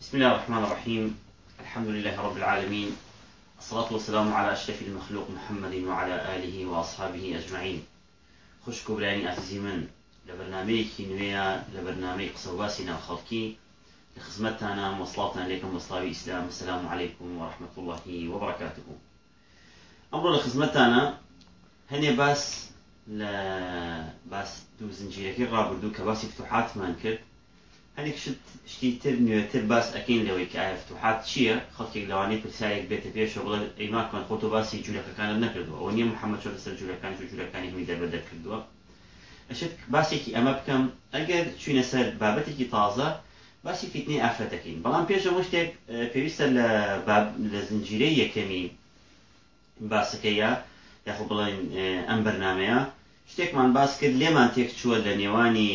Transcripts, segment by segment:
بسم الله الرحمن الرحيم. الحمد لله رب العالمين. الصلاة والسلام على أشرف المخلوق محمد وعلى آله وأصحابه أجمعين. خوش كبراني عزيزي من لبرنامجي نويا لبرنامج قصواسنا الخلقي لخدمتنا وصلاتنا عليكم وصلاة إسلام السلام عليكم ورحمة الله وبركاته. أمر لخدمتنا هني باس ل باس دو زنجيركي رابردو كباسي فتوحات ما هەنێک شتی تر نوێتر باس ئەکەین لەوەی کە ئایا فتوحات چییە؟ خەڵکێک لەوانەی پرسیارێک بێتە پێشەوە بڵێ ئەیماکان خۆتۆ باسی جوولەکەکانت نەکردووە. ئەو نییە محەممەد چۆ لەسەر جوولەکان جوولەکانی هەمی دەربەدە کردووە. ئەشت باسێکی ئەمە بکەم ئەگەر چوینە سەر بابەتێکی تازە باسی فیتنی ئافرەتەکەین بەڵام پێشەوە شتێک پێویستە لە زنجیرەی یەکەمی باسەکەیە یاخۆ بڵێن ئەم بەرنمەیە. شتێکمان باس کرد لێمان تێک چووە لە نێوانی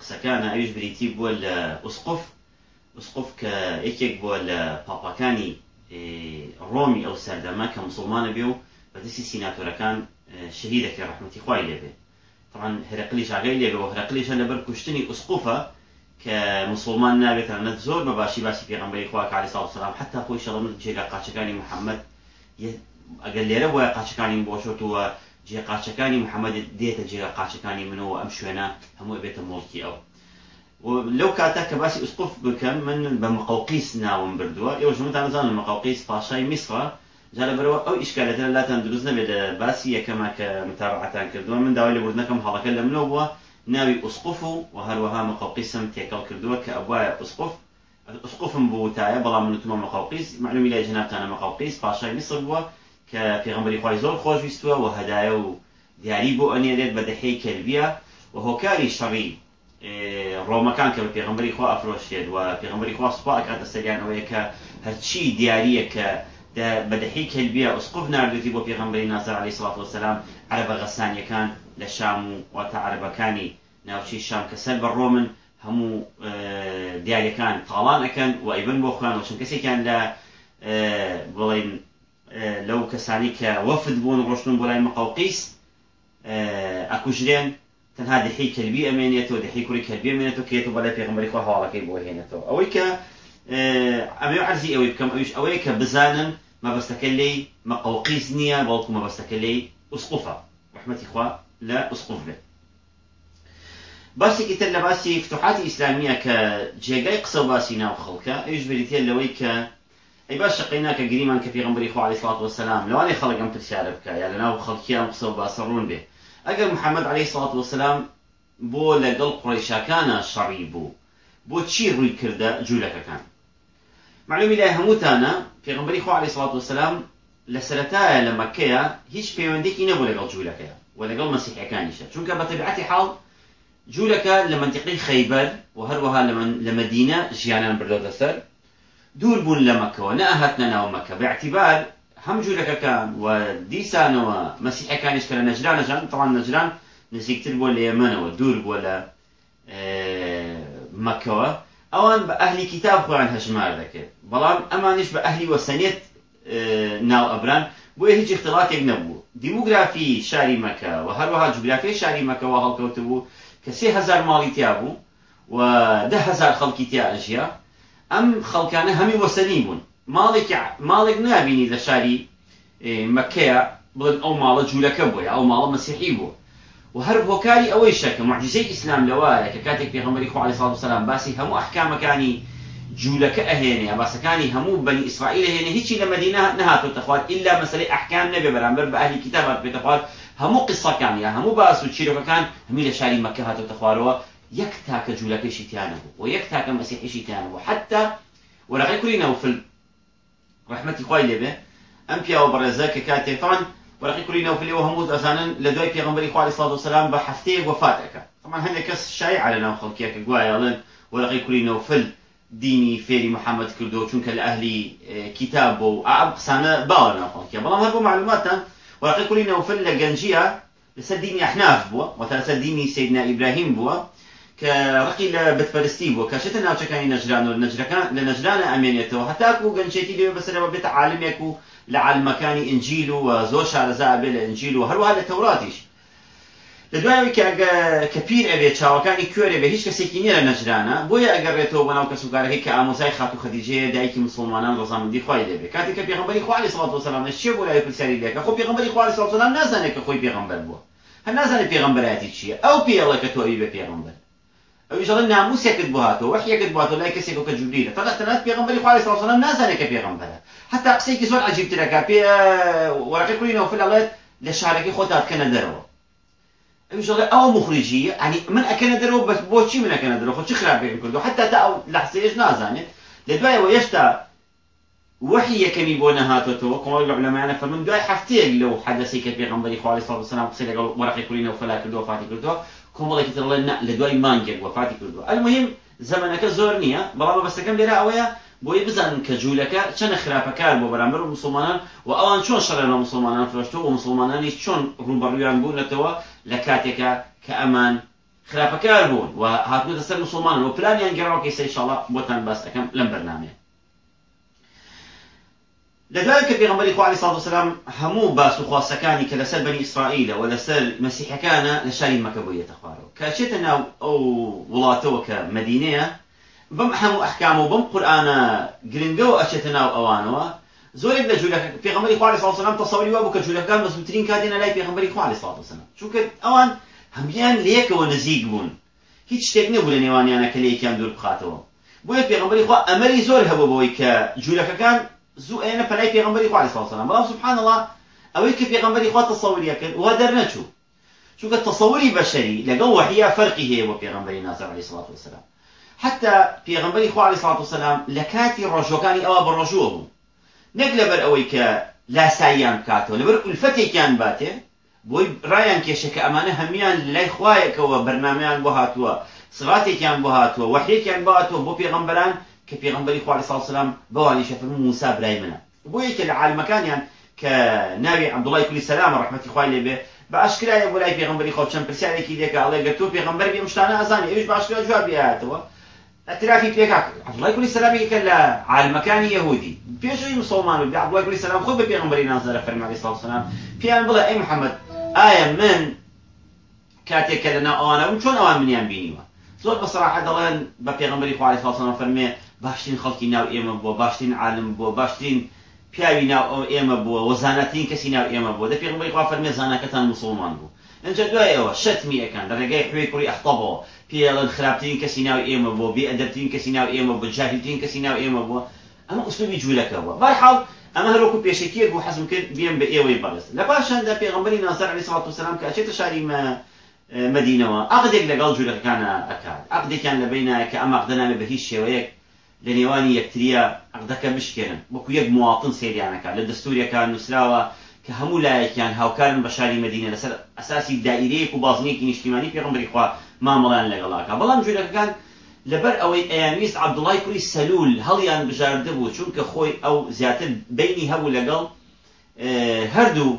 قسەکانە ئەویش بریتی بووە لە ئوسقف. ئوسقف کە یەکێک بووە لە پاپاکانی ڕۆمی ئەو سەردەمە کە مسلمانە بێ و بەدەستی سیناتۆرەکان شهی دەکە ڕحمەتی خوای لێبێ طبعا هەرقلی شاگەی لێبەوە هەرقلیشە لەبەر کوشتنی ئوسقفە کە مسلمان نابێتە نەت زۆر بە باشی باسی پێغمبەری خوا کاری ساڵ سلام حتا خۆی شەڵم جێگا قاچەکانی محەممەد ئەگەر لێرە بۆە قاچەکانی بۆشۆتووە جێ قاچەکانی محەممەد دێتە جێگە قاچەکانی منەوە ئەم شوێنە هەموو بێتە مڵکی ئەو. لەو کاتە کە باسی ئوسقف بکەم من بە مقوقیس ناوم بردووە. ئێوە ژمتان نزانم مقوقیس پاشای میسرە. جا لەبەرەوە ئەو ئیشکالەتە لاتان دروست نەبێت لە باسی یەکەمە کە متابعاتان کردووە. من داوای لە بردنەکەم هەڵەکە لە منەوە بووە. ناوی ئوسقف و و هەروەها مقوقیسم تێکەڵ کردووە کە ئەوایە ئوسقف. ئوسقفم بوو تایە بەڵام منتمە مقوقیس معلومی لای جنابتانە مقوقیس پاشای میسر بووە. کە پێغمبەری خی زۆر خۆشویستووە و هەدایە و دیاری بۆ ئەنێرێت بە دەحەی کەلبیە و هۆکاری شەڕی ڕۆمەکان کە بە پێغمبەری خوا ئەفرۆشتێت و پێغمبەری خوا سوپا کاتە سەریانەوەی کە هەرچی دیارە کە بەدەحی کەلبیە ئوسقف نردێتی بۆ پێغمبەری ناسەر علی سڵات وسلام عربە غەسانیەکان لە شام و واتە عربەکانی ناوچی شام کە سەر بە ڕۆمن هەموو دیارەکان تاڵان ئەەکەن و ئەیبن بۆ خوان و چەند کەسێکیان لە بڵین لەو کەسانی کە وەفد بوون ڕۆشتون بۆ لای مقاوقیس ئەکوژرێن تەنها دحی کەلبی ئەمێنێتەوە دحی کوری کەلبی ئەمێنێتەوە کێتەوە بەلای پێغمبەری خوا هەواڵەکەی بۆ هێنێتەوە ئەوەی کە ئەمێ عرزی ئەوەی بکەم کە بزانن مەبەستەکە لی مەقاوقیس نییە بەڵکو مەبەستەکە لی ئوسقوفە رحمەتی خوا لە ئوسقوف بێت باسێکی تر لە باسی فتوحاتی ئیسلامیە کە جێگای ناو ئەی باش گریمان کە پێغمبەری خوا علیه الصلاة والسلام. لەوانەی خەڵک ئەم پرسیارە بکە یا لەناو خەڵکیان قسە و باسە ڕوون بێ ئەگەر محەممەد عليه الصلاة والسلام بۆ لەگەڵ قڕیشاکانە شەڕی بوو بۆ چی ڕووی کردە جوولەکەکان معلومی لای هەمووتانە پێغمبەری خوا علیه الصلاة والسلام لە سەرەتایە لە مەکەیە هیچ پەیوەندێکی نەبوو لەگەڵ جوولەکەیە و لەگەڵ مەسیحەکانیشە چونکە بە تەبعەتی حاڵ جوولەکە لە منطقی خەیبەر و دوور بوون لە مەکەوە نەهاتنە ناو مەکە باعتیبار هەم جوولەکەکان و دیسانەوە مەسیحەکانیش کە لە نەجرانەژان تەوان نەجران نزیکتر بۆ لە ئێمەنەوە دوور بووە لە مەکەوە ئەوان بە ئەهلی کتاب خۆیان هەژمار دەکرد بەڵام ئەمانش بە ئەهلی وەسەنێت ناو ئەبران بۆیە هیچ اختلااتێک نەبوو دیموگرافی شاری مەکە و هەروەها جوگرافی شاری مەکەەوە هەڵکەوت بوو هزار ماڵی تیا بوو و ده هزار تیا ئەژیا ئەم خەڵکانە هەمی وەسەنی بوون ماڵێک ماڵێک نبینی لە شاری مەکەیە بڵێن ئەو ماڵە جوولەکە بووە ئەو ماڵە مەسیحی بووە. و هەر هۆکاری ئەوەی شەکە معجززەی ئیسلام لەوایە کە کاتێک پێغمبەری خو علیه السلام باسی هەموو ئەحکامەکانی جوولەکە ئەهێنێ باسەکانی هەموو بەنی ئیسرائیل هێنێ هیچی لە مدینە نهاتۆ تەخوات ئللا مەسلەی ئەحکام نەبێ بەرامبەر بە ئەهلی کتابات بێتەخوات هەموو قسەکان یا هەموو باس و چیرۆکەکان هەمی لە شاری مەکە یەک تاکە جوولەکەشی تیانە بوو و یەک تاکە مەسیحیشی تیانە بوو حتا وەرەقی کوری نەوفل ڕحمەتی خوای لێبێ ئەم پیاوە بەڕێزە کە کاتێکان وەرەقی کوری نەوفلەوە هەموو دەزانن لە دوای پێغمبەری خوا علیه السلام بە هەفتەیە وفاتەکە طبعا لە ناو خەڵکیەکە گوایەڵێن وەرەقی کوری نەوفل دینی فێری محەممەد کردو چونکە لە ئەهلی کتاب بۆ ئاب قسانە باوە ناو خەڵکیە بەڵام هەر بۆ معلوماتان وەرەقی کوری نەوفل لە گەنجیە لەسەر دینی ئەحناف بووە وەتە لەسەر دینی سیدنا ئیبراهیم بووە. کە ڕقی لە بتپەرستی بووە کەشتە ناوچەکانی نەجران و نەجرەکان لە نەجرانە ئەمێنێتەوە هەتاکو گەنجێتی لێ بەسەرەوە بێتە عالمێک و لە عالمەکانی ئنجیل و زۆر شارەزا بێ لە ئنجیل و هەروە لە تەوراتیش لە دوایەوەی کە پیر ئەبێ چاوەکانی کوێرە بێ هیچ کەسێکی نییە لە نەجرانە بۆیە ئەگەڕێتەوە بەناو کەسوکارەکەی کە ئامۆزای خات و خەدیجەیە دایکی مسلمانان ڕزامەندی خی دەبێت کاتێک کە پێغمبەری خوالی سڵات و سلام چێ بۆ لای پرسیاری لێکە خۆ پێغمبەری خوالی سڵات سلام نازانێت کە خۆی پێغمبەر بووە هەر نازانێت پێغمبەراتی چییە ئەو پێڵە بە ئەوی ژەڵە ناموسێکت بهاتەوە وەحیەکت باتەوە لای کەسێک کە جوبریلە فقط تەنات پێغمبەری خوالی سڵات سلام نازانێت کە پێغمبەرە حتا قسەیەکی زۆر عجیبترەکە پێ وەرەقی کوڕی نەوفل ئەڵێت لە شارەکەی خۆتات کەنە دەرەوە ئەوژڵێ ئەوە مخریجیە ئەنی من ئەکەنە دەرەوە بەس بۆچی من ئەکەنە دەرەوە خۆ چی خراپێکم کردو حتا تا ئەو لەحسەیەش نازانێت لە دوایەوە هێشتا وحی یەکەمی بۆ نەهاتەوە کۆمەڵ لە علەمانە فەرمون دوای هەفتەیەک لەو حەدەسی کە پێغەمبەری خوالی سڵ سلام قسەی لەگەڵ وەرەقی کوڕی نەوفەلا کردو وفاتی کردووە کۆمەڵێکی ترڵێن لە دوای مانگێک وفاتی کردووە المهم زەمانەکە زۆر نییە بەڵام بەستەکەم لێرە ئەوەیە بۆی بزانن کە جوولەکە چەنە خراپەکار بۆ بەرامبەر و مسلمانان. و ئەوان چۆن شەڕێنە مسلمانان فرۆشتە و مسلمانانی چۆن ڕوبەڕویان بوونەتەوە لە کاتێکە کە ئەمان خراپەکار بوون. و هاتووە سەر مسلمان و پلانیان گەڕاوکەی سەیشڵە بۆتان باس ئەەکەم لەم بەرنامەیە. لەدای کە پێغمبەری خوالی ساڵ وسلام هەموو باس و خواستەکانی کە لەسەر بنی ئیسرائیلە و لەسەر مەسیحەکانە لە شاری مەکە بۆیەتە خوارەوە. کاچێتە ناو ئەو وڵاتەوە کە مدینەیە بەم هەموو ئەحکام و بەم قورآانە گرنگە و ئەچێتە ناو ئەوانەوە زۆرێک لە جوولەکە پێغمبەری خوالی ساڵ وسلام تەسەوری وا بوو کە جوولەکان مەزووترین کاتێنە لای پێغمبەری خوالی ساڵ وسلام چونکە ئەوان هەمیان لەیەکەوە نزیک بوون. هیچ شتێک نەبوو لە نێوانیانە کە لەیەکیان دوور بخاتەوە. بۆیە پێغمبەری خوا ئەمەری زۆر هەبوو بەوەی کە جوولەکەکان زوو ئێنە پەلای پێغمبەری خوا علیه السلام. بەڵام سبحان الله ئەوەی کە پێغمبەری خوا تەسەوریە کرد وا دەرنەچوو. چونکە تەسەوری بەشەری لەگەڵ وحیا فەرقی هەیە بۆ پێغمبەری نازر علیه الصلاة والسلام حتى پێغمبەری خوا علیه الصلاة والسلام لە کاتی ڕۆژوەکانی ئەوە بەڕۆژووە بوو. نەک لەبەر ئەوەی کە لاساییان بکاتەوە لەبەر ئولفەتێکیان باتێ بۆی ڕایان کێشە کە ئەمانە هەمیان لای خوایەکەوە بەرنمەیان بۆ هاتووە سڕاتێکیان بۆ هاتووە وحیێکیان بۆ هاتووە بۆ پێغمبەران کە پێغمبەری خوا علیه السلام بەوانی شەفرمو موسا برای منە. بۆ یەکە لە عالمەکانیان کە ناوی عەبدوڵای کولی سەلام ڕەحمەتی خوای لێبێ بە ئاشکرایە بۆ لای پێغمبەری خۆ چەند پرسیارێکی لێکە ئەڵێ گە تۆ پێغمبەر بێ شتانە ئەزانی ئەوش باشکرا جواب بێتەوە اعترافی پێکا عەبدوڵای کولی سەلامی کە لە عالمەکانی یەهودی. پێشوی مسلمان و عەبدوڵای کولی سەلام خۆی بە پێغمبەری نازەرە فەرمانی سڵ سلام پێیان بڵێ ئەی محەممەد ئایا من کاتێک کە لەنا ئەوانە بووم چۆن ئەوان منیان بینیوە؟ زۆر بەسەراحە دەڵێن بە پێغمبەری خوای سڵ فەرمێ باشترین خەڵکی ناو ئێمە بووە باشترین عالم بووە باشترین پیاوی ناو ئێمە بووە وەزانەترین کەسی ناو ئێمە بووە. دە پێغمبەری خوا فەرمێ زانەکەتان مسلمان بوو. ئەنجە دوایەوە شەتمی ئەەکەن لە ڕێگای خوێ کوڕی ئەختەبەوە پێڵەن خراپترین کەسی ناو ئێمە بێ ئەدەبترین کەسی ناو ئێمە بوو جاهلترین کەسی ناو ئێمە بووە. ئەمە ئوسلوبی جوولەکەەوە بەرحاڵ ئەمە هەروکو پێشێکیە بوو حەزم کرد بێم بە ئێوەی بەڕست لە پاشاندا پێغمبەری نازار علی سڵات وسلام کە ئەچێتە شاری مدینەوە؟ عقدێک لەگەڵ جوولەکەکانە ئەکات. عقدێکیان لەبینە کە ئەم عقدەنامێ بە هیچ شێوەیەک لە نێوانی یەکتریە عقدەکە بشکێنن وەکو یەک مواطن سێریانەکە لە دەستوریەکان نووسراوە کە هەموو لایەکیان هاوکارن بە شاری مدینە لەسەر ئەساسی دائیرەیەک و بازنێکی نیشتیمانی پێغمبەری خوا مامەڵیان لەگەڵاکە. بەڵام جوولەکەکان لەبەر ئەوەی ئەیانویست عەبدوڵای کوڕی سەلول هەڵیان بژاردە بوو چونکە خۆی ئەو زیاتر بینی هەبوو لەگەڵ هەردوو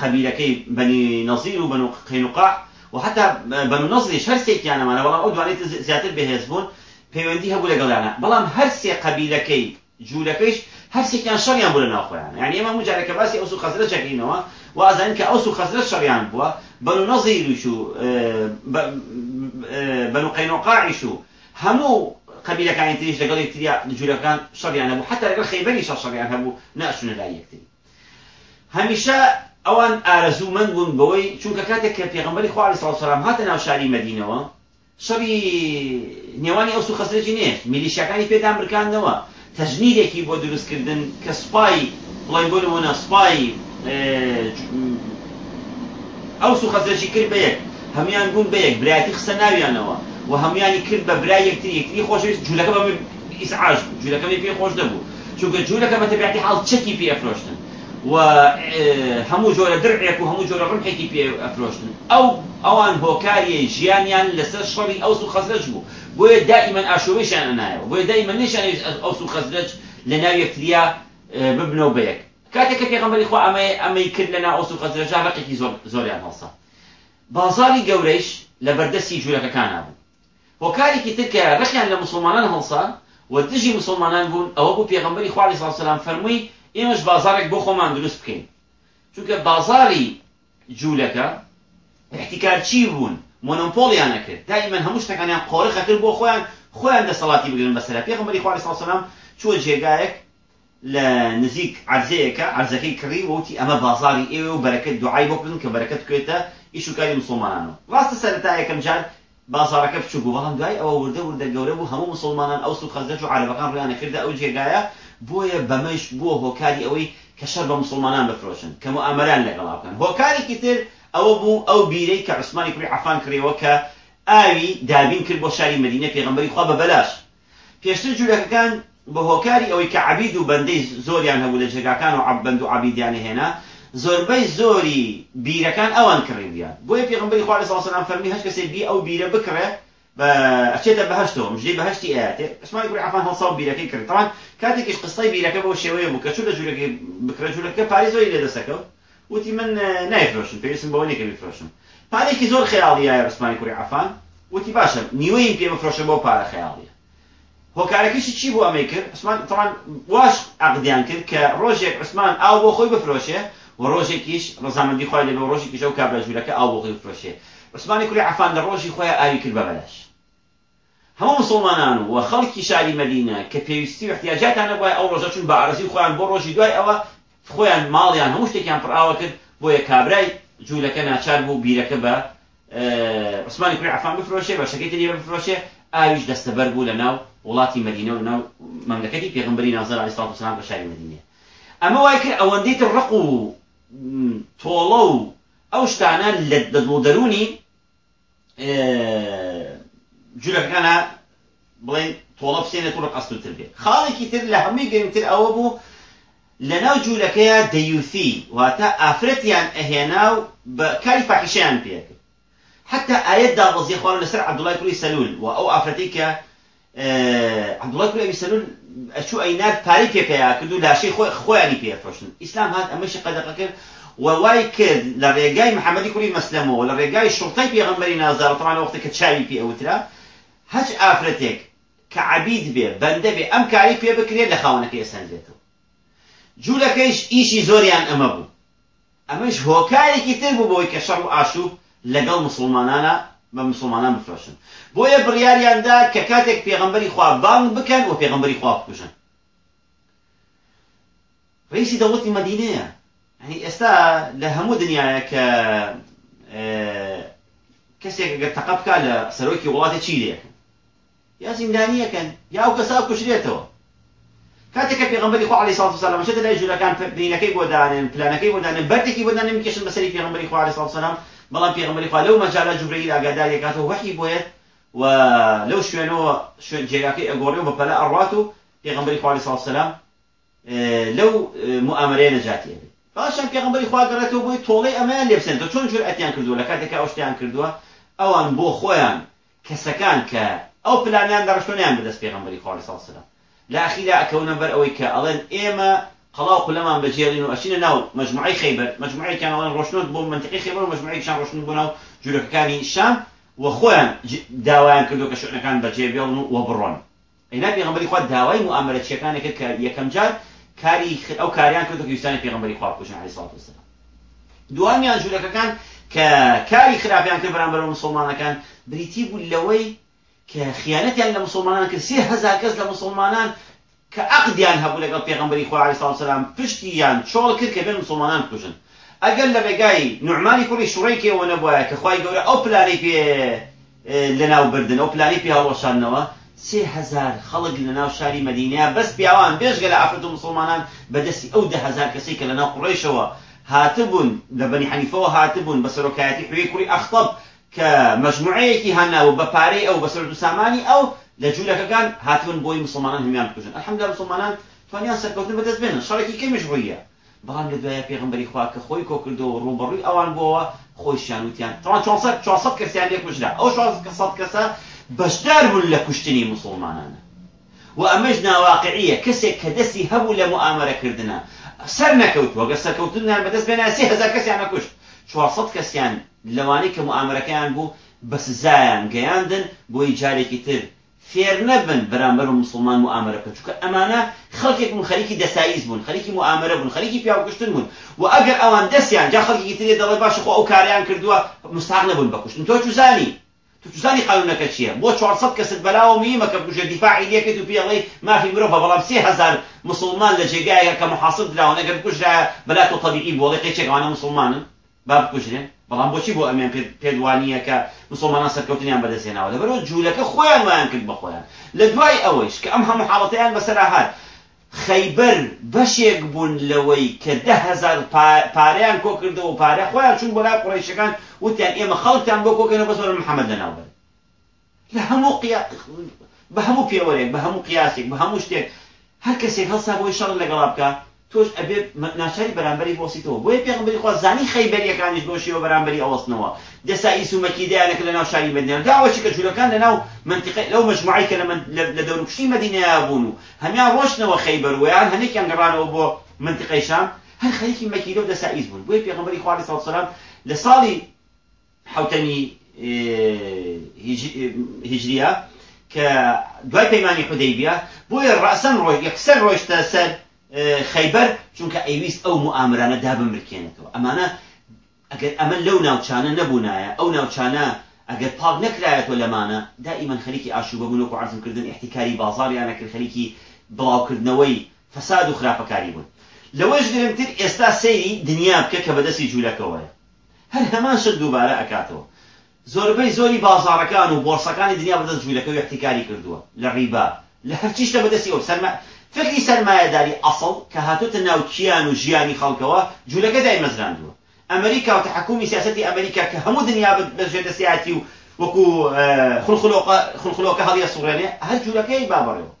قبیلەکەی بەنی نەزیر و بەنو قینوقاع و حتا نەزریش هەر سێکیانەمانە بەڵام ئەو دوانێت زیاتر بەهێز بوون. پەیوەندی هەبوو لەگەڵیانە بەڵام هەر سێ قبیلەکەی جوولەکەیش هەرسێکیان شەڕیان بوو لە ناوخۆیان. یعنی ئێمە مجارێکە باسی ئەوس و خەزرە چەکەینەوە و ئازانین کە ئەوس و خەزرە شەڕیان بووە بەنو نەزیروش و بەنو قەینۆقاعیش و هەموو قبیلەکانی تریش لەگەڵ یەکتریا جوولەکان شەڕیان هەبوو. حتا لەگەڵ خەیبەری شەڕیان هەبوو نەئەچونە لای یەکتری هەمیشە ئەوان ئارەزوومەند بوون بەوەی چونکە کاتێک کە پێغمبەری خوا علیه السلام هاتە ناو شاری مدینەوە شەڕی نێوانی ئەوس و خەزرەجی نێ میلیشیەکانی پێدان بڕکاندنەوە تەژنیرێکی بۆ دروستکردن کە سوپای بڵین بۆ نمونە سوپای ئەوس و خەزرەجی کرد بە یەک هەمیان بوون بە یەک برایەتی خستە ناویانەوە و هەمویانی کرد بە برای یەکتری یەکتری خۆشویست جوولەکە بە ئیسعاش جوولەکەمی پێ خۆش دەبوو. چونکە جوولەکە بە تەبیعەتی حاڵ چەکی پێ ئەفرۆشتن. و هەموو جۆرە درعێک و هەموو جۆرە ڕمحێکی پێ ئەفرۆشتن ئەو ئەوان هۆکاریە ژیانیان لەسەر شەڕی ئەوس و خەزرەج بوو بۆیە دائیمەن ئاشۆبەیشان ئەنایەوە بۆیە دائیمەن نیشانویست ئەوس و خەزرەج لە ناو یەکتریا ببنەوە بەیەک کاتێک کە پێغەمبەری خوا ئەمەی ئەمەی کرد لە ناو ئەوس و خەزرەجا ڕقێکی زۆر زۆریان هەڵسا بازاری گەورەیش لە بەردەستی جوولەکەکانە بوو هۆکارێکی تر کە ڕقیان لە مسلمانان هەڵسا و دژی مسلمانان بوون ئەوە بوو پێغەمبەری خوا علیه السلام فەرمووی ئێمەش بازارێک بۆ خۆمان دروست بکەین. چونکە بازاری جوولەکە احتیکار چی بوون؟ مۆنۆپۆلیان نەکرد دائیمەن هەموو شتەکانیان قۆڕخە کرد بۆ خۆیان خۆیان دەسەڵاتی بگرن بەسەر پێغمبەری خوارد ساسەلام چوە جێگایەک لە نزیک عرزەیەەکە عرزەکەی کڕی وتی ئەمە بازاری ئێوە و بەرەکەت دوعای بۆ بکردن کە بەرەکەت کوێتە ئیشوکاری مسلمانانەوە ڕاستە سەرتا یەکەم جار بازارەکە بچوو بوو. بەڵام دوای ئەوە وردە وردە گەورە بوو. هەموو مسلمانان ئەو سو خەزەج و عربەکان ڕیانە کردە ئەو جێگایە بۆیە بەمەش بووە هۆکاری ئەوەی کە شەر بە مسلمانان بفرۆشن کە ئەمەران لەگەڵا بکەن. هۆکارێکی تر ئەوە بوو ئەو بیرەی کە عوسمانی کوڕی عفان کڕێەوە کە ئاوی دابین کرد بۆ شاری مدینە پێغمبەری خوا بە بەلاش. پێشتر جوولەکەکان بە هۆکاری ئەوەی کە عبید و بەندەی زۆریان هەبوو لە جێگاکان و عبند و عبیدیانی هێنا زۆربەی زۆری بیرەکان ئەوان کڕیان بۆیە پێغمبەری خوا لە ساسەلام فەرمی هەش کەسێک بی ئەو بیرە بکڕێ ئەچێتە بەهشتەوە مژدەی بەهشتی ئاەتێ عسمانی کوڕی عفان هەڵسا و بیرەکەی کرد. طبعا کاتێکیش قسەی بیرەکە بۆ شێوەیە بوو کە چوو لە جوولەکەی بکرە جوولەکە پاری زۆری لێ دەسەکەوت. وتی من نایفرۆشم پێویستم بەوە نیکە بیفرۆشم پارێکی زۆر خەیاڵیایە عسمانی کوڕی عفان. وتی باشە نیوەیم پێ بفرۆشە بۆ پارە خەیاڵیە هۆکارەکەشی چی بوو ئەمەی کرد؟ عسمان طبعا واش عقدیان کرد کە ڕۆژێک عسمان ئاو بۆ خۆی بفرۆشێ و ڕۆژێکیش ڕزامەندی خۆی لەبێ ڕۆژێکیش ئەو کابرا جوولەکە ئاو بۆ خۆی بفرۆشێ. عسمانی کوڕی عفان لە ڕۆژی خۆیان ئاوی کرد هەموو مسلمانان و خەڵکی شاری مدینە کە پێویستی و احتیاجاتان نەبووە ئەو ڕۆژە چون بە ئارزی خۆیان بۆ ڕۆژی دوای ئەوە خۆیان ماڵیان هەموو شتێکیان پڕاوە کرد بۆیە کابرای جوولەکە ناچار بوو بیرەکە بە عسمانی کوڕی عفان بفرۆشێ بە شەکەی تری بفرۆشێ ئاویش دەستەبەر بوو لە ناو وڵاتی مدینە و ناو مەملەکەتی پێغمبەری نازەر الصلاة والسلام بە شاری مدینە. ئەمە وای کرد ئەوەندەی ڕق و تۆڵە و ئەو شتانە لە دەرونی جوولەکانە بڵێن تۆڵە بسێنێت و ڕق ئەستوتر بێت خاڵێکی تر لە هەمووی گەرمتر ئەوە بوو لە ناو جوولەکەیە دەیوسی واتە ئافرەتیان ئەهێنا و بە کاری حتى آيات دا وزي خوار لسر عبد الله كري سلول وأو أفرتيك عبد الله كري سلول شو أينات باري بيه بيه كدو لا شيء خو خواني بيه فروشن. إسلام هذا أمشي قد قكر وواي كد لرجاي محمد كري رجاي شرطي بيه غمري نازار. طبعا وقت كتشاوي بيه أوترا هج أفرتيك كعبيد بيه بنده بيه أم كاري بيه بكري لخوانك يسنجته جولكيش إيشي زوريان أمبو أمش هو كاري كتير بوي كشر وآشوب لەگەڵ مسلمانانە بە مسلمانان بفرۆشن. بۆیە بڕیاریاندا کە کاتێک پێغمبەری خوا بانگ بکەن و پێغمبەری خوا بکوژن. ڕیسی دەوڵەتی مدینەیە. يعني ئێستا لە هەموو دنیاە کە کەسێک گەر تەقە بکات لە سەرۆکی وڵاتی چی لێکن زیندانیەکەن یا ئەو کەسا کوشرێتەوە کاتێک کە پێغمبەری خو علیه الصلاة والسلام شته لای جوولەکان دینەکەی بۆ دانن پلانەکەی بۆ دانن بەردێکی بۆ دانن میکەشن بەسەری پێغمبەری خو علیه الصلاة والسلام. بەڵام پێغمبەری خوا لەو مەجاالە جوبرەیل ئاگاداری کاتەوە وحی بۆیت و لەو شوێنەوە شوێن جێگاکەی ئەگۆڕێ و بەپەلا ئەڕات و پێغمبەری خوا علیه الصلاة والسلام لەو مؤامرەیە نەجاتی ئەبێت باشان پێغمبەری خوا گەڕێتەوە بۆی تۆڵەی ئەمەیان لێبسێنەوە چۆن جورئەتیان کردووە لە کاتێکە ئەو شتیان کردووە ئەوان بۆ خۆیان کەسەکان کە ئەو پلانیان دەڕشتۆنیان بەدەست پێغمبەری علیه الصلاه والسلام لە ئەخیرا ئەکەونە بەر ئەوەی کە ئەڵێن ئێمە قەڵاو قلەمان بەجێڵین و ئەچینە ناو مجموعی خەیبەر مجموعەکان ئەڵێن ڕۆشنوت بۆ منطقی خەیبەر و مجموعەیەکیان ڕۆشن بوو ناو. جوولەکەکانی شام و خۆیان داوایان کردو کە شوێنەکان بەجێ بێڵن و بڕۆن ئەینا پێغمبەری خوا داوای موامەرەتچیەکانێکە کە یەکەم جار کاری ئەو کاریان کردو کە ویستانی پێغمبەری خوا بکوژن علیه الصلاة والسلام. دوانیان جوولەکەکان کە کاری خراپیان کرد بەرامبەر مسلمانەکان بریتی بوو لەوەی کە خیانەتیان لە مسلمانان کرد سێ هەزار کەس لە مسلمانان کە عقدیان هەبوو لەگەڵ پێغمبەری خوا علیه السلام پشتیان چۆڵ کرد کە بێن مسلمانان بکوژن ئەگەر لە ڕێگای نوعمانی کوڕی شوڕێکەوە نەبووە کە خی گەورە ئەو پلانی پێ لەناو بردن ئەو پلانی پێ هەڵۆشانەوە سێ هزار خەڵک لە ناو شاری مدینەیە بەس پیاوان بێژگە لە ئافرەت ئەو ده هزار کەسی کە لە ناو قڕێشەوە هاتبوون لە بەنی حەنیفەوە هاتبوون بە سەرۆکایەتی کە مەجموعەیەکی هەناوە بە پارەی ئەو بە سەر سامانی ئەو لە جوولەکەکان هاتون بۆی مسلمانان هەمیان بکوژن. الحەمدلله مسلمانان توانیان سەرکەوتن بەدەست بێنن. شەڕێکی کەمیش ڕوویە بەڵام لە دوایە پێغمبەری خوا کە خۆی کۆ کردەوە ڕوبەڕووی ئەوان بۆەوە خۆشیان وتیان تەوان 400 کەسیان لێ کوژرا ئەو 400 کەسە بەشدار بوون لە کوشتنی مسلمانانە. و ئەمەش ناواقعیە. کەسێک کە دەستی هەبوو لە موامەرەکردنە سەر نەکەوتوە گە سەرکەوتنیان بەدەست بێنە سێ هزار کەسیان نەکوشت. 400 کەسیان لەوانەی کە موامەرەکەیان بوو بە سزایان گەیاندن بۆی جارێکی تر. فێر نەبن بەرامبەر و مسلمان معاملە بکە چونکە ئەمانە خەڵکێک بوون خەریکی دەسایز بوون خەریکی معاملە بوون خەریکی پیاوکشتن بوون. و ئەگەر ئەوان دەستیان جا خەڵکی ترێ دەڵێ باشە خۆ ئەو کاریان کردووە مستاق نەبوون بەکوشتن تۆ چوزانی تو توزانی قانونەکە چییە؟ بۆ 400 کەست بەلاوە میمە کە بژێ دیفاعی لێکێت و پێڵی مافی مرۆڤ بەڵام هزار مسلمان لە جێگایە کە محاصر دراون ئەگەر بکوژرا بەلا تۆ طبیعی بۆڵی قێچێکوانە مسلمانن. با بکوژرێن بەڵام بۆچی بۆ ئەمیان پێدوانیە کە مسلمانان سەرکەوتنیان بەدەستێناوە؟ لەبەرەوە جوولەکە خۆیان ویان کرد بە خۆیان. لە دوای ئەوەیش کە ئەم هەموو حاڵەتیان بەسەرا هات خەیبەر بەشێک بوون لەوەی ده هزار پارەیان کۆ کردەوە و پارە خۆیان چون بۆ لای قڕیشەکان وتیان ئێمە خەڵکتان بۆ کۆکەنەوە بەزۆر محەممەد لەناوبەر لە هەموو بە هەموو پێوەرێک بە هەموو قیاسێک بە هەموو شتێک هەر کەسێک هەڵسا بۆی شەڕ لەگەڵا بکە. تۆش ئەبێ ناچاری بەرامبەری بۆسیتەوە بۆیە پێغمبەری خوا زانی خەیبەریەکانیش بۆشیەوە بەرامبەری ئەوەستنەوە دەسا ئیسومەکی دایانەکە لە ناو شاری مدینە داوەچی کە جوولەکان لە ناو منطقه لەو مجموعی کە لە دەوروکشی مدینەیە بوون و هەمیان ڕۆشتنەوە خەیبەروەیان هەنێکیان گەڕانەوە بۆ منطقەی شام. هەر خەریکی مەکیدە و دەسا ئیس بوون بۆیە پێغمبەری خوا علیه السلام لە ساڵی حوتەمی هیجریە کە دوای پەیمانی حودەیبیە بۆیە ڕاسەن ڕۆی یەکسەر ڕۆیشتە سەر خەیبەر چونکە ئەویست ئەو موامرانە دابمرکێنێتەوە ئەمانە ئەگەر ئەمە لەو ناوچانە نەبوونایە ئەو ناوچانە ئەگەر پاک نەکرایەتەوە لەمانە دائیمەن خەریکی ئاشوبە بوون و عزمکردن احتیکاری بازاریانە کرد خەریکی بڵاوکردنەوەی فەساد و خراپەکاری بوون. لەوەش گرنگتر ئێستا سەیری دنیا بکە کە بەدەستی جوولەکەوەیە هەر هەمان شت دووبارە ئەکاتەوە. زۆربەی زۆری بازارەکان و بۆرسەکانی دنیا بەدەست جوولەکەوی احتیکاری کردووە. لە ڕیبا لە هەرچیشتە بەدەستی ئەو سەرمە فکری سەرمایهداری ئەسڵ کە هاتوتە ناو کیان و ژیانی خەڵکەوە جوولەکە دای مەزراندووە ئەمریکا و تحکومی سیاستی ئەمریکا کە هەموو دنیا بەژێ دەسیاتی و وەکو خلخلۆکە هەڵیە سوڕێنێ هەر جوولەکەی بابڕێەوە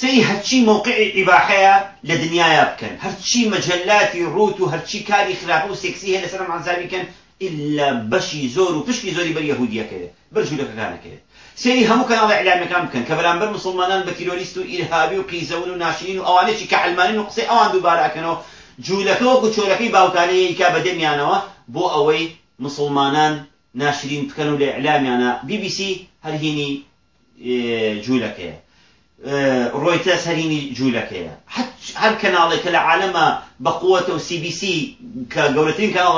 سەی هەرچی مووقعی ئیباحەیە لە دنیاە بکەن هەرچی مەجللاتی ڕوت و هەرچی کاری خراپ و سێکسی هەیە لەسەر مانزاویکەن إلا بەشی زۆر و پشتی زۆری بەر یەهودیەکەوێت بەر جوولەکەکانەکەوێت سێری هەموو کەناڵی ئەعلامەکان بکەن کە بەرامبەر مسلمانان بە تیرۆریست و ئیرهابی و قیزەون و ناشرین و ئەوانێکی کە حلمانین و قسەی ئەوان دووبارەکەنەوە جوولەکە چۆلەکەی باوکانەیە کا بەدەمیانەوە بۆ ئەوەی مسلمانان ناشرین بکەن و لە ئەعلامیانە بی بی سی هەرهینی جوولەکەیە. ڕۆیتە سەرینی جوولەکەیە. هەر کەناڵێک کە لە عالەمە بەقوتە و CBC کە گەورەترین کەناڵ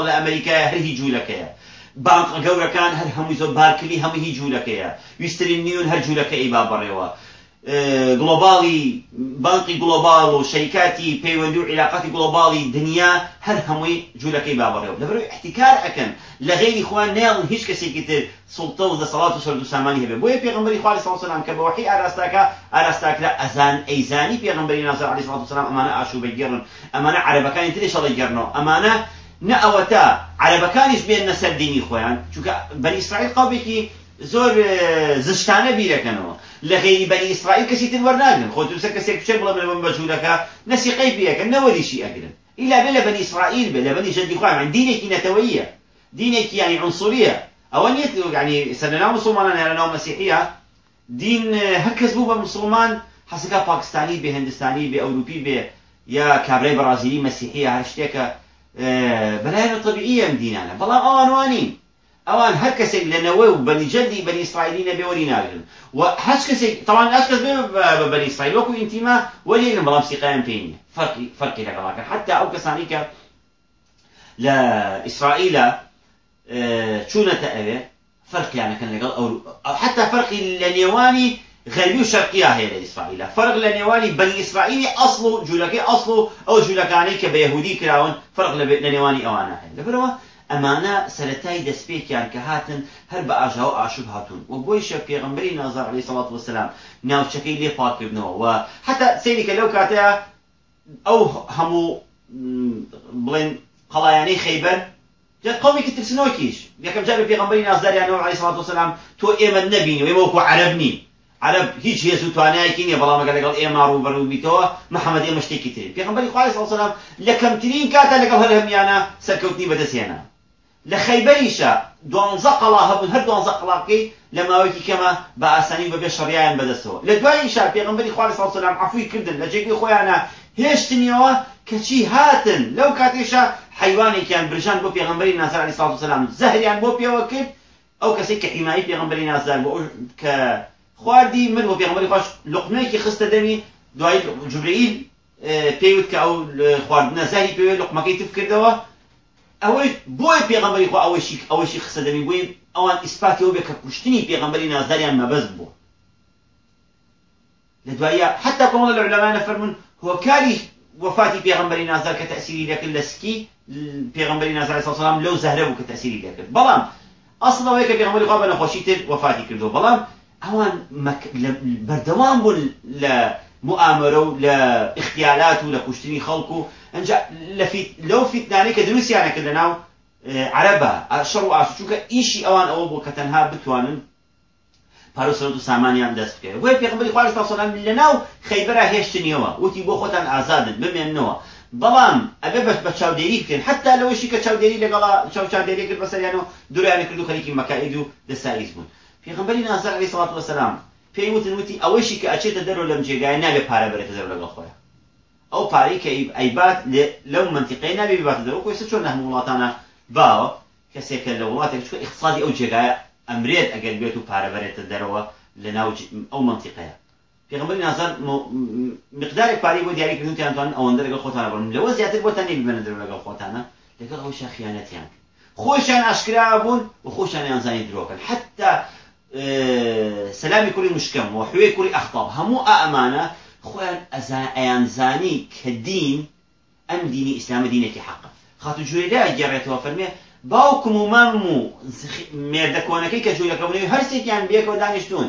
بانق گەورەکان هەر هەمووی زۆر بارکلی هەموو هی جوولەکەیە. ویسترین نیون هەر جوولەکە ئەی با بڕێەوە گلۆباڵی بانقی گلۆباڵ و شەریکاتی پەیوەندی و علااقاتی گلۆباڵی دنیا هەر هەمووی جوولەکەی بابڕێەوە لەبەر احتیکار ئەەکەن لە غێری خوان نێڵن هیچ کەسێکی تر سڵتە و دەسەڵات و سەر و سامانی هەبێ. بۆیە پێغمبەری خوالی ساڵسلام کە بەوەحی ئاراستاکە ئاراستاکرا ئەزان ئەیزانی پێغمبەری نازار علی سڵات وسلام ئەمانە ئاشوبە گێڕن ئەمانە عربەکانی تری شەڵی گەڕنەوە ئەمانە نە ئەوەتا عربەکانیش بێنە سەر دینی خۆیان چونکە بەنی ئیسرائیل قاوبێکی زۆر زشتانە بیرەکەنەوە. لە غێری بەنی ئیسرائیل کەسی تر وەرناگرن خۆ دوسە کەسێک بچێ بڵێ من بەجوولەکە نەسی قەیپیەکە نەوەریشی ئەگرن. إلا بێ لە بەنی ئیسرائیل بێ لە بەنی جەدی خۆیان دینێکی عنصریە. ئەوە نیت ینی سەرناو مسلمانان یا لەناو مەسیحیە دین هەر کەس بوو بە مسلمان هندستانی بێ ئەوروپی بێ یا کابرای بەرازیلی مەسیحیە هەر شتێکە بەلایەنە طبیعی ئەم دینانە بەڵام ئەوانوانین ئەوان هەر کەسێک لەنەوەی و بەنیجەدی بەنی ئیسرائیلی نەبێ وەری ناگرن. و هەچ کەسێک تەوان هەچ کەس بە بەنی ئیسرائیل وەکو ئینتیما وەری لەن بەڵام سیقایان پێی نییە. فەرقی فەرقی لەگەڵاکە. حتا ئەو کەسانی کە لە ئیسرائیلە چوونەتە ئەوێ فەرقیانەکەن لەگەڵ ئەو حتا فەرقی لە غەربی و شەرقیا هەیە لە ئیسرائیلە. فەرق لە نێوانی بەنی ئیسرائیلی ئەسڵ و جوولەکەی ئەسڵ و ئەو جوولەکانەی کە بە یەهودی کراون فەرق لە نێوانی ئەوانە هەیە. لەبەرەوە ئەمانە سەتای دەستپێکیان کە هاتن هەر بە ئاژا و ئاشوب هاتوون. و بۆی شە پێغمبەری نازار علی سەڵات وسلام ناوچەکەی لێ پاکردنەوە و حتا سەیری کە لەو کاتەیە ئەو هەموو بڵێن قەڵایانەی خەیبەر قومێکی ترسنەوەکیش. یەکەم جار پێغمبەری نازداریانەوە علی سەڵات وسلام تۆ ئێمە نەبین و ئێمە وەکو عەرب نین عرب هیچ هێز و توانایەکی نییە بەڵام ئەگەر لەگەڵ ئێمە ڕوبەر بیتەوە محەممەد ئێمە شتێکی تر پێغمبەری خوای سەڵسەلام لە کەمترین کاتە لەگەڵ هەر هەمیانە سەرکەوتنی بەدەستێنە لە خەیبەریشە دوانزە قەڵا هەبوون هەر دوانزە قەڵاکەی لە ماوەیەکی کەمە بە ئاسانی بەبێ شەڕیان بەدەستەوە لە دواییشا پێغمبەری خوای سەڵسەلام عفوی کردن لە جێگەی خۆیانە هێشتنیەوە کەچی هاتن؟ لەو کاتێشە حیوانێکیان برژان بۆ پێغمبەری نازار علی سڵات وسلام زەهریان بۆ پێوە کرد ئەو کەسێک کە حیمایی پێغمبەری نازدار خواردی من بۆ پێغمبەری خۆش لقمەیەکی خستە دەمی دوای جبرئیل پێیوت کە ئەو خواردنە زاری پێوێت لقمەکەی تف کردەوە ئەوەی بۆی پێغمبەری خۆ ئەوەشی ئەوەشی خستە دەمی بووی ئەوان ئیسپاتەوە بێ کە کوشتنی پێغمبەری نازداریان مەبەست بوو لە دوایە حتا کۆمەڵ لە علەمانە فەرمون هۆکاری وفاتی پێغمبەری نازدار کە تەسیری دەکرد لە سکی پێغمبەری نازار سەڵام لەو زەهرە بوو کە تەسیری دەکرد بەڵام ئەسڵەوەی کە پێغمبەری خوا بە نەخۆشی وفاتی کردو. بەڵام ئەوان بەردەوام بوون لە مؤامرە و لە اختیالات و لە کوشتنی خەڵکو ئەنجا لەو فیتنانەی کە دروستیانە کرد لەناو عربە شەڕ و ئاسو چونکە ئیشی ئەوان ئەوە بۆ کە تەنها بتوانن پارۆسەرەت و سامانیان دەست بکەێت بۆی پێغمبەری خوارد سەلام لەناو خەیبەرا هێشتنیەوە. وتی بۆ خۆتان ئازادن بمێننەوە. بەڵام ئەبێ بەس بە چاودێری بکەن حتا لەوەشی کە چاودێری لەگەڵا چاو چاودێری کرد بەسەریان و دووریانە کرد و خەریکی مەکائید و پێغمبەری نازار علیه الصلاة والسلام پێی وتن وتی ئەوەشی کە ئەچێتە دەرەوە لەم جێگایە نابێ پارە بێتە دەرەوە لەگەڵ خۆیان ئەو پارەی کە ئەیبات لەو منتیقەی نابێ بباتە دەرەوە کۆی چۆن لە هەموو وڵاتانە باوە کەسێکە لە وڵاتێک چکە اقتصادی ئەو جێگایە ئەمرێت ئەگەر بێت و پارە بەرێتە دەرەوە لە ناو ئەو منتیقەیە پێغمبەری نازان مقدارێک پارەی بۆ دیاریکردنیان ئەوەندە لەگەڵ خۆتانە بڕن لەوە زیاتر بۆتان نێبمەنە دەرەوە لەگەڵ خۆتانە لەگەڵ ئەوشە خیانەتیان خۆشیان ئاشکرا بوون و خۆشیان یانزانی درۆکەن حتا سەلامی کوری مشکەم و حوێ کوری ئەخطاب هەموو ئەمانە خۆیان ئەیانزانی کە دین ئەم دینی ئیسلامە دینێکی حەقە خاتو جوێدا گەڕێتەوە فەرمێ باوکم و مام و مێردەکۆنەکەی کە جوولەکەبوونەوەی هەرسێکیان بێکەوە دانیشتون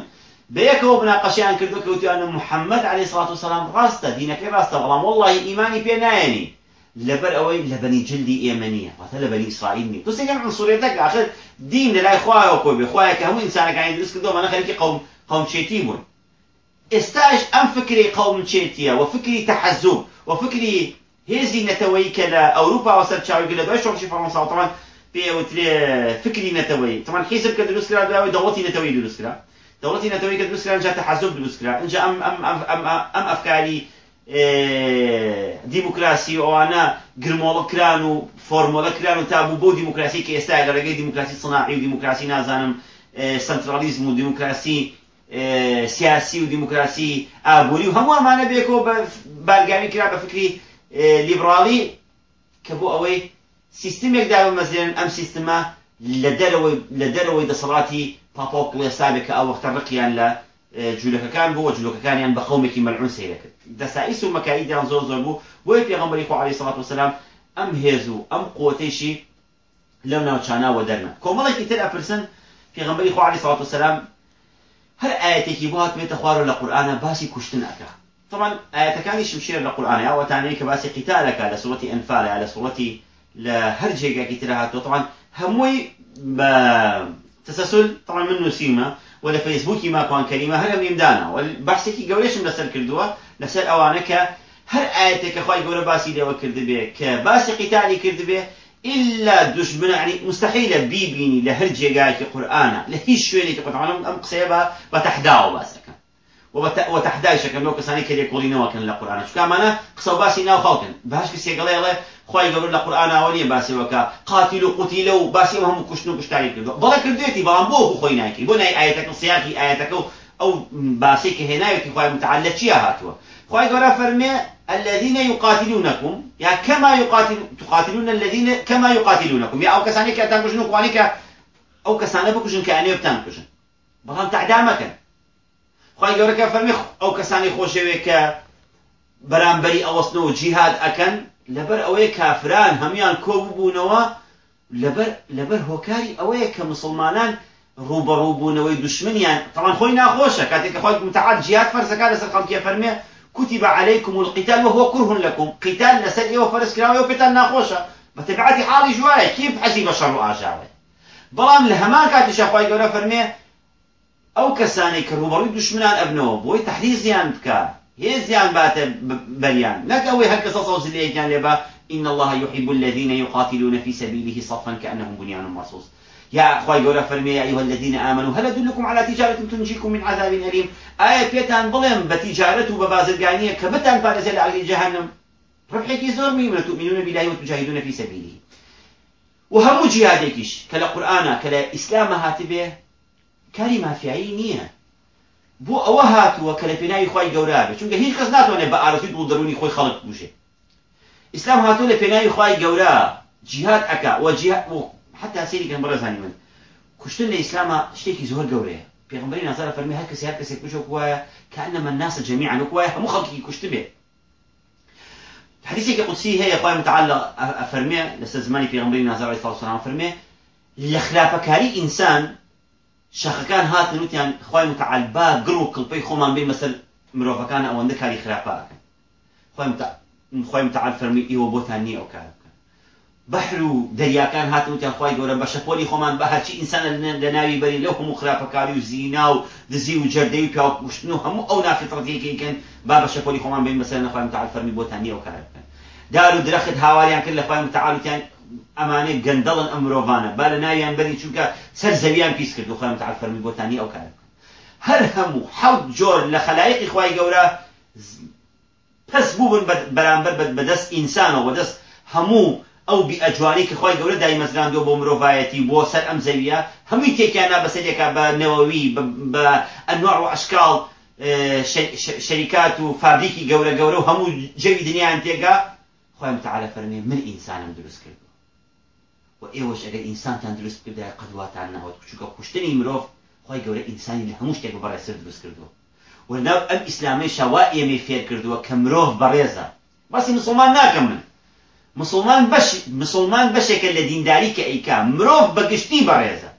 بەیەکەوە بناقەشیان کردو کەوتیانە محەممەد عليه سڵات و سلام ڕاستە دینەکەی ڕاستە بەڵام والله ئیمانی پێ نایەنی لەبەر ئەوەی لە بەنی جلدی ئێمە نییە واتە لە بەنی ئیسرائیل نیە دوستێکم عنصورێتەکە آخر دین لە لای خوایەوە کۆ بێ خوایە کە هەموو ئینسانەکانی دروست کردەوە مەنە خەریکی قوم قومچێتی بوون ئێستاش ئەم فکری قومچێتیە و فکری تەحەزوب و فکری هێزی نەتەوەی کە لە ئەوروپا و سەر چاوی لە دوای شۆڕشی فەڕەنسا پێوترێ فکری نەتەوەی تەمان حیزب کە دروست کرا دوای دەوڵەتی نەتەوەی دروست کرا دەوڵەتی نەتەوەی کە دروست کرا جا تەحەزوب دروست کرا اینجا ئەم ئەم ئەم ئەم ئەفکاری دیموکراسی ئەوانە گرمۆڵەکران و فۆرمۆلەکران و تابوو بۆ دیموکراسی کە ئێستا لە ڕێگەی دیموکراسی سناعی و دیموکراسی نازانم سنترالیزم و دیموکراسی سیاسی و دیموکراسی ئابووری و هەموو ئەمانە بێکەوە بە بارگاوی کرا بە فکری لیبرالی کە بۆ ئەوەی سیستمێک داوە مەزێن ئەم سیستمە لە دەرەوەی دەسەڵاتی پاپۆک لێستابێک کە ئەو وەختە ڕقیان لە جوولەکەکان بۆ جوولەکەکانیان بە قەومێکی مەلعون سیرەکرد. دەسائیس و مەکاییدیان زۆر زۆر بوو بۆی پێغەمبەری خۆ عەلەیهی سەڵات وسەلام ئەم هێز و ئەم قوتەیشی لەو ناوچاناوە دەرنا کۆمەڵێکی تر ئەپرسن پێغەمبەری خۆ عەلەیهی سەڵات وسەلام هەر ئاەتێکی بۆ هاتوێتە خوارە لە قورئانە باسی کوشتن ئەکا. طبعا ئاەتەکانی شمشێر لە قورئانە یا وەتانەیە کە باسی لە سوڵەتی ئەنفال یا لە سوڵەتی لە هەر جێگاکی تر هاتووە. طبعا هەمووی بە تسلسل طبعا من نووسیمە و لە فەیسبووکی ماکوان کەریمە هەر هەمیمدانە و بەحسێکی گەورەشم لەسەر کردووە لەسەر ئەوانە کە هەر ئاەتێکە خی گەورە باسی لێوە کرد بێ کە باسی قیتالی کرد بێ إلا دشمن يعني مستحيل بيبيني لهر جيجاك قرآن لهي شويني قرآن أم قصيبة بتحداو باسك. وتحدايش كم لو كساني كلي كولينا وكن القرآن شو كمان قصوا باسي ناو خالكن بهاش كسي قال الله خوای گەور لە قورآن ئاوەیە باسیەوەکە قاتیل و قوتیلە و باسی هەموو کوشتن و کوشتاری کردو بەڵە کردێتی بەڵام بۆ خۆی ناکی بۆ نای ئاەتەکە سیاقی ئاەتەکە و ئەو باسی کە هێناوێتی خوای متعلە چیە هاتووە خوای گەورە فەرمێ الذين يقاتلونكم يا كما يقاتل تقاتلون الذين كما يقاتلونكم. يا أو كساني كاتان كجن كواني كا أو كسانه بكجن كاني بتان كجن بلان تعدامكن خوای گەورە کە فەرمی ئەو کەسانی خۆشەوێ کە بەرامبەری ئەوەستنەوە جیهاد ئەکەن لەبەر ئەوەیە کافران هەمان کۆبووبوونەوە لەبەر لەبەر هۆکاری ئەوەیە کە مسلمانان ڕوبەڕووبوونەوەی دشمنیان طبعا خۆی ناخۆشە. کاتێک خۆی متعاد جیهاد فەرزەکە لەسەر خەڵکیە فەرمێ كتب عليكم القتال وهو كره لكم. قتال لسر إيه وفرس كراوي وقتال ناخوشة بتبعتي حالي جوايا كيف حسي بشر وآجاوي بلام لهمان كاتي شاخواي قولا فرمي ئەو کەسانی کە ڕوبەڕووی دشمنان ئەبنەوە بۆی تحریزیان بکە. هێزیان باتە بەریان. نەک ئەوەی هەر کەسە سەوز لەیەکیان لێبە إن الله يحب الذين يقاتلون في سبيله صفا كأنهم بنيان مرصوص. يا أخوي قولا فرمي يا أيها الذين آمنوا هل أدلكم على تجارة تنجيكم من عذاب أليم؟ آية بيتان ظلم بتجارة وببازرقانية كبتان فارزة لأهل جهنم. ربحك زور ميمة تؤمنون بالله وتجاهدون في سبيله. و هەموو جیادێکیش کە لە قورآە کە لە ئیسلامە هاتبێ کاری مافیایی نییە بۆ ئەوە هاتووە کە لە پێناوی خی گەورا بێت چونکە هیچ کەس ناتوانێت بە ئارزی دڵ دەرونی خۆی خەڵک بژێ ئیسلام هاتوو لە پێناوی خی و حتا سێریکەن بەڕێزانی من. کوشتن لە ئیسلامە شتێکی زۆر گەورەیە پێغمبەری نازارە فەرمی هەر کەسی هەر کەسێک کوشە وایە کەانەمە ناسە جەمیعان وایە هەموو خەڵکی کوشت بێت حديثك قدسي هي خوي متعلق أفرمي لسه زماني في غمرين نازل عليه الصلاة والسلام أفرمي لخلافة كاري إنسان شخ كان هات نوتيان خوي متعلق با قرو قلبي خومان بين مثل مروفة كان أو عندك هذه خلافة خوي متعلق خوي متعلق فرمي إيوه بوتاني أو كذا بەحر و دەریاکان هاتوتیان خی گەورە بە شەپۆلی خۆمان بە هەرچی ئینسانە لەناوی بەری لەو هەموو خراپەکاری و زینا و دزی و جەردەی و پیاکوشتن و هەموو ئەو نافرەتێکیکەن با بە شەپۆلی خۆمان بین بەسەر نەخوای متعال فەرمی بۆتانی ئەو کار بکەن. دار و درەخت هاواریان کرد لە خخوای متعالوتیان ئەمانەی گەندەڵن ئەم مرۆڤانە. با لە ناویان بەری چونکە سەر زەویان پیس کرد و خۆی متعال فەرمی بۆتانی ئەو کار بکەن. هەر هەموو حەوت جۆر لە خەلایقی خی گەورە پس بوون بەرامبەر بەدەست ئینسانەوە بەدەست هەموو ئەو بیئەجوانی کە خۆی گەورە دای مەزراندۆ بۆ مرۆڤایەتی بۆ سەر ئەم زەویە. هەمووی تێکیاننا بەسەرێکە بە نەوەوی بە ئەنوار و ئەشکال شەریکات و فابریکی گەورە گەورە و هەموو جەوی دنیایان تێگا. خۆی متعاالە فەرمێ من ئینسانم دروست کردو و ئێوەش ئەگەر ئینسانتان دروست کردا قدواتان ناوت چونکە کوشتنی مرۆڤ خۆی گەورە ئینسانی لە هەموو شتێک بەڕێسەر دروست کردو وەناو ئەم ئیسلامی شەوا ئێمەی فێر کردووە کە مرۆڤ بەڕێزە باسی مسلمان ناکەم من. مسلمان بش مسلمان لە دینداری کە ئەیکا مرۆڤ بەگشتی بەڕێزە.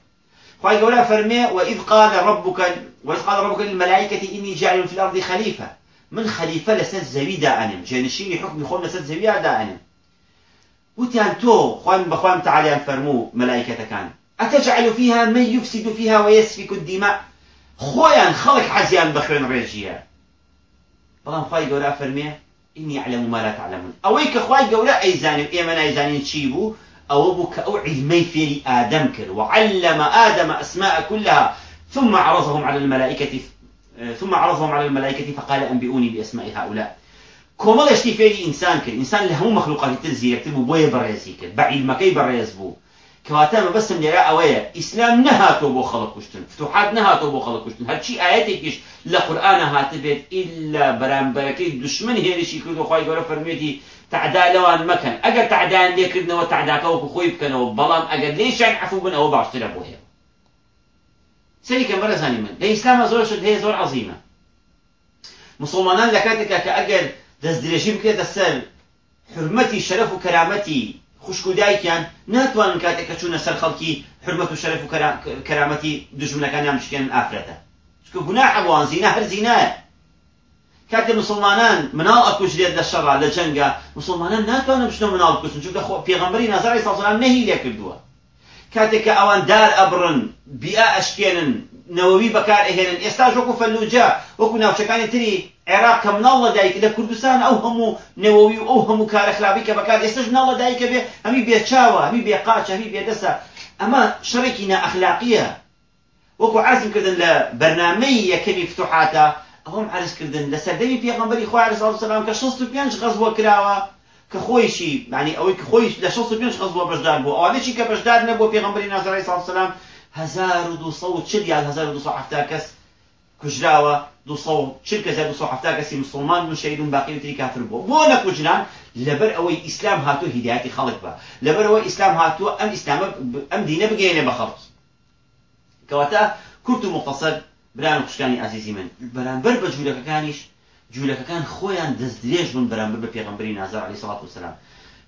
خی گەورە فەرمێ وإذ قال ربك وإذ قال ربك للملائكة إني جاعل في الأرض خليفة. من خليفة لسد زوي دائنم جانشيني حكم خۆم لەسەر زەویا دائنم وتیان تۆ خوان بەخوام تعالیان فەرموو مەلایکەتەکان ئەتەجعل فيها من يفسد فيها ويسفك الدماء؟ خەڵک حەزیان بە خوێن ڕێژیە. بەڵام خی گەورە فەرمێ إني أعلم ما لا تعلمون. أويك أخوي قولا أي زاني إيمان أي زاني تشيبو؟ أو أبوك أو علمي في آدم كر وعلم آدم أسماء كلها ثم عرضهم على الملائكة ثم عرضهم على الملائكة فقال أنبئوني بأسماء هؤلاء. كومال اشتي فيري إنسان كر إنسان له مخلوقات تنزي يكتبوا بوي بريزي كر بعلم كي بريز كواتا ما بس من أويا إسلام نهاتو بو خلق كشتن فتوحات نهاتو بو خلق كشتن هرچی آياتێکیش لە قورآە هاتبێت إلا بەرامبەرەکەی دشمن هێرشی کرد و خی گەورە فەرمێتی تعدا لەوان مەکەن. ئەگەر تعدایان لێکردنەوە تعداکە وەکو خۆی بکەنەوە بەڵام ئەگەر لێشان عفو بن ئەوە باشترە بۆ هێ سەریکە بەرەزانی من. لە ئیسلامە زۆر شت هەیە زۆر عظیمە. مسلمانان لە کاتێکا کە ئەگەر دەست درێژی بکرێتە سەر حرمەتی شەرەف و کەرامەتی خوشک و دایکیان ناتوانن کاتێککە چوونە سەر خەڵکی حرمەت و شەرف و کەرامەتی دژمنەکانیان بشکێن ئافرەتە. چکە گوناح ئەوان زینا هەر زینایە کاتێ مسلمانان مناڵ ئەکوژرێت لە شەڕا لە جەنگە مسلمانان ناتوانن بچنە مناڵ بکوشن چونکە پێغەمبەری نازاری ساسەلام نەهی لێ کردووە. کاتێک کە ئەوان دار ئەبڕن بیا ئەشکێنن نەوەوی بەکار ئەهێنن ئێستا وەکو فەلوجە وەکو ناوچەکانی تری عێراق کە مناڵ لە دایک لە کوردستان ئەو هەموو نەوەوی ئەو هەموو کارە خراپی کە بەکار ئێستش مناڵ لە دایکە بێ هەمی بێچاوە هەمی بێقاچ هەمی بێدەسە ئەمە شەڕێکی نائەخلاقیە وەکو عرضم کردن لە بەرنامەی یەکەمی فتوحاتە ئەوم عرض کردن لە سەردەمی پێغەمبەری خوا علیه السلام کە 65 غەزوە کراوە کە خۆیشی ینی ئەوەی کە خۆی لە 65 غەزوە بەشدار بوو. ئەوانەی کە بەشدار نەبوو پێغەمبەری نازاری سلام 1240 یا 1270 کەس کوژراوە. 240 کەس 270 کەسی مسلمان بوون شەیدون باقی تری کافر بوو. بۆ نەکوژران لەبەر ئەوەی ئیسلام هاتوو هیدایەتی خەڵک بە لەبەر ئەوەی ئیسلام هاتووە ئەم ئیسلامە ئەم دینە بگەینە بە خەڵکی کەواتە کورت و مختصر بران خوشکانی عزیزی من. بەرامبەر بە جوولەکەکانیش جوولەکەکان خۆیان دەست درێژ بوون بەرامبەر بە پێغمبەری نازار علیه الصلاة والسلام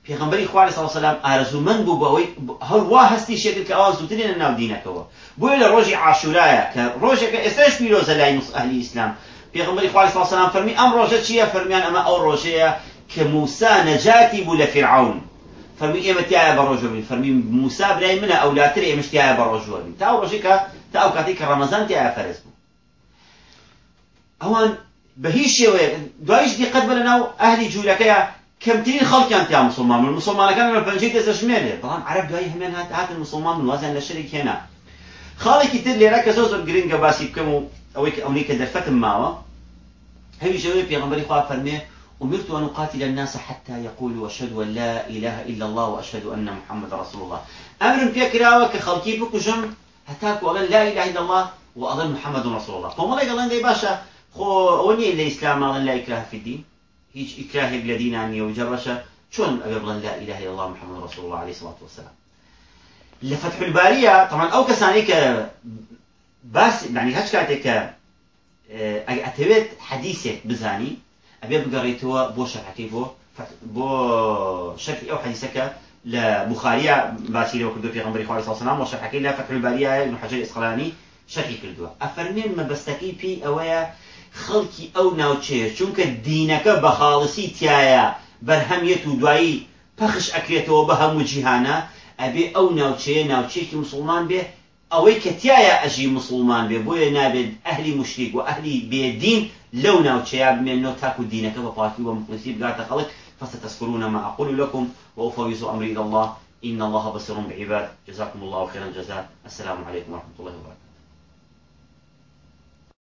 پێغمبەری خوارد سلام ئارزومەند بوو بەوەی هەروە هەستی شێکرد کە ئەوان زووترێنە ناو دینەکەەوە بۆیە لە ڕۆژی عاشورایە کە ڕۆژێکە ئێستاش پیرۆزە لای ئەهلی ئیسلام. پێغمبەری خوارد سلام فەرمی ئەم ڕۆژە چییە؟ فەرمیان ئەمە ئەو ڕۆژەیە کە موسا نەجاتی بوو لە فرعون. فەرمی ئێمە تایە بە ڕۆژۆ بین فەرمی موسا برای منە ئەولاتر ئێمەش تایە بە ڕۆژوە بین تا ڕۆژی کە تا ئەو کاتی کە ڕەمەزان تایە فەرز بوو. ئەوان بە هیچ شێوەیە دوایش دیقەت بە لەناو ئەهلی جوولەکەیە کەمترین خەڵکیان تیا مسلمان من مسلمانەکان لە پەنجەی دەستە ژمێرێ بەڵام عرب دوایی هەمان هات هاتن مسلمان من وازیان لە شەرێک هێنا خاڵێکی تر لێرە کە زۆر زۆر گرنگە باسی بکەم و ئەوەی کە ئەوەی کە دەرفەتم ماوە هەوی ژەوەی پێغەمبەری خوا فەرمێ أمرت أن أقاتل الناس حتى يقولوا أشهد أن لا إله إلا الله وأشهد أن محمد رسول الله. أمر فكرة وكخلقي بكجم هتاك وقال لا إله إلا الله وأظن محمد رسول الله. فما لا قال لي باشا خو أوني الإسلام أظن لا إكراه في الدين هيج إكراه بلدين أني وجبشا شون أبي لا إله إلا الله محمد رسول الله عليه الصلاة والسلام؟ لفتح البارية. طبعا أو كسانيك بس يعني هاش كاتك أتويت حديثك بزاني. أبي بقريتوا بو شرحكي بو بو شرح أو حديثك لبخاري باسيري وكردو في غنبري خوالي صلى الله عليه وسلم وشرحكي لا فتح البارية ابن حجر شرحي كردو أفرمين ما بستكي بي أويا خەڵکی ئەو ناوچەیە. چونکە دینەکە بە خاڵسی تایە بەرهەمیت و دوایی پەخش ئەکرێتەوە بە هەموو جیهانە ئەبێ مسلمان بێ ئەوەی کە تایە مسلمان بێ. بۆیە نابێت ئەهلی مشریک و ئەهلی بێدین لو ناوچەیە بمێنەوە تاکو دینەکە بە پاکی و مخلصی بگاتە خەڵک. فستذكرون ما أقول لكم وأفوز أمري إلى الله. إن الله بصير بعباد. جزاكم الله خيرا جزاء. السلام عليكم ورحمة الله وبركاته.